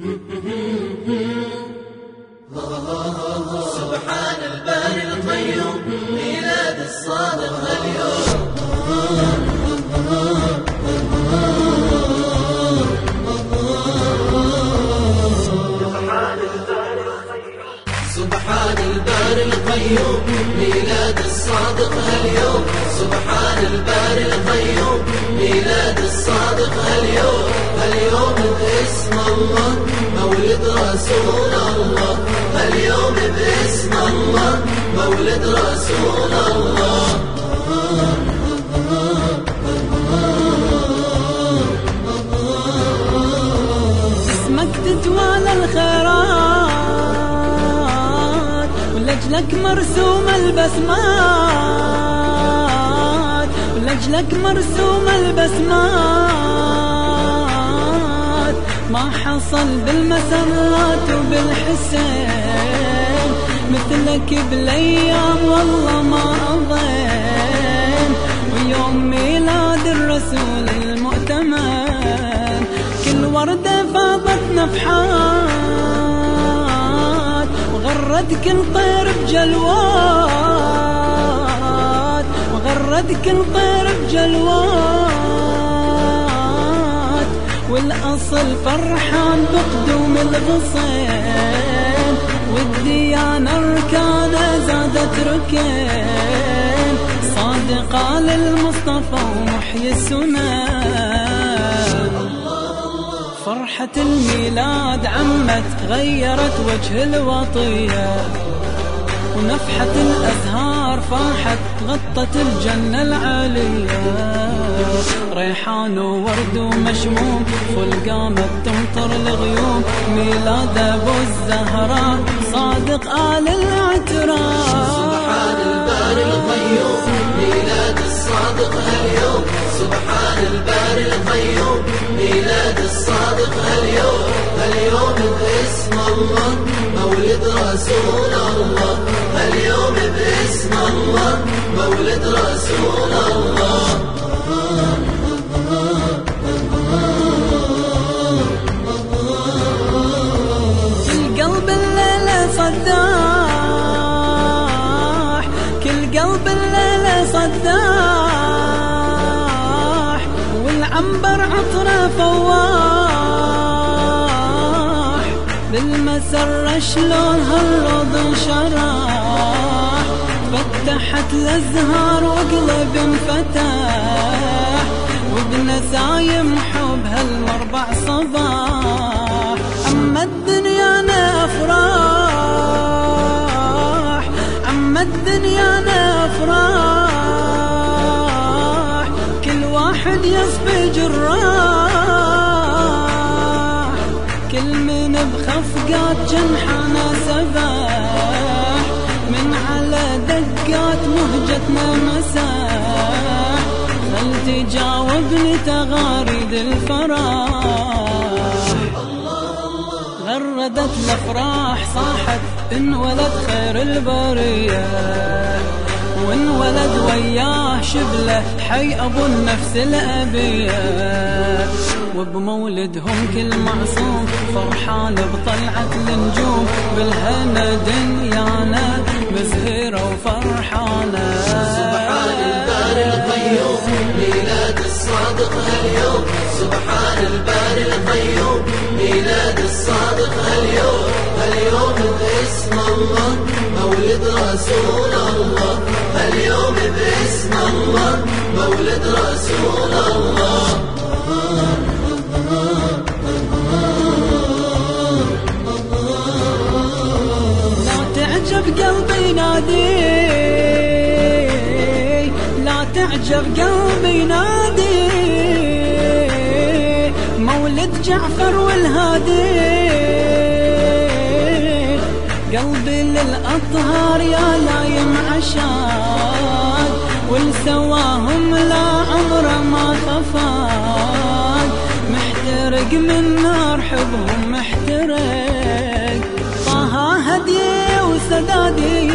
سبحان الباري القيوم ميلاد الصادق اليوم. سبحان الباري القيوم ميلاد الصادق اليوم. سبحان الباري القيوم ميلاد الصادق. اليوم اليوم باسم الله مولد رسول الله. اليوم باسم الله مولد رسول الله. اسمك تتوالى الخيرات ولجلك مرسوم البسمات. ولجلك مرسوم البسمات. ما حصل بالمسرات وبالحسين. مثلك بالأيام والله ما أظن. ويوم ميلاد الرسول المؤتمن. كل وردة فاضت نفحات. وغرد كل طير بجلوات. وغرد كل طير بجلوات والأصل فرحان بقدوم الغصين والديانة أركانه زادت ركن صادقة للمصطفى ومحيي السنن فرحة الميلاد عمت غيرت وجه الوطية. ونفحة الأزهار فاحت غطت الجنة العالية. ريحان وورد ومشموم فل قامت تمطر الغيوم. ميلاد أبو الزهراء صادق آل الاعتراف سبحان الباري صداح كل قلب الليلة صداح والعنبر عطرة فواح. بالمسرة شلون هالروض انشراح فتحت الأزهار وقلب انفتح. الدنيا أفراح كل واحد يصفي جراح كل من بخفقات جنحنا سباح من على دقات مهجتنا مساح. خل تجاوبني تغاريد الفراح غردت الافراح صاحت انولد خير البرية. وانولد وياه شبلة حي أبو النفس الأبية. وبمولدهم كل معصوم فرحان بطلعة النجوم. بالهنا دنيانا مزهرة وفرحانة. سبحان الباري القيوم ميلاد الصادق اليوم. سبحان الباري القيوم. ميلاد الصادق اليوم اليوم باسم الله مولد رسول الله. اليوم باسم الله مولد رسول الله. لا تعجب قلبي نادي لا تعجب قلبي نادي. جعفر والهادي. قلبي للأطهار يا لايم عشاق والسواهم لا عمره ما خفاق محترق من نار حبهم محترق. طه هدي وسدادي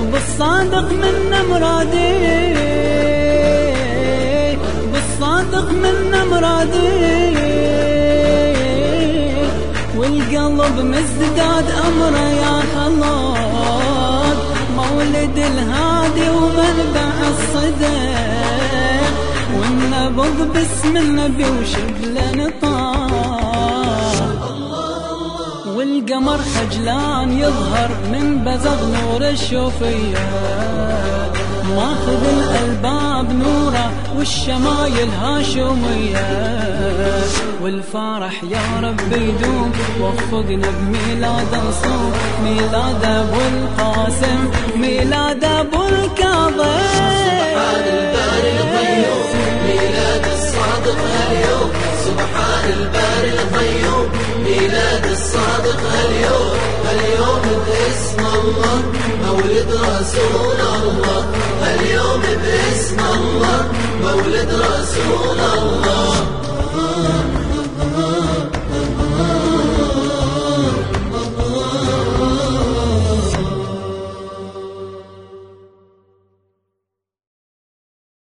وبالصادق من مرادي قرب مزداد أمره يا خلود مولد الهادي ومنبع الصدى والنبض باسم النبي وشبله نطاق. والقمر خجلان يظهر من بزغ نور الشوفية. ماخذ الألباب نوره والشمايل هاشمية والفرح يا رب يدوم وفقنا بميلاد نصوم ميلاد أبو القاسم ميلاد أبو الكاظم. سبحان الباري القيوم ميلاد الصادق هاليوم سبحان الباري القيوم ميلاد الصادق هاليوم هاليوم باسم الله مولد رسول الله. اليوم باسم الله مولد رسول الله.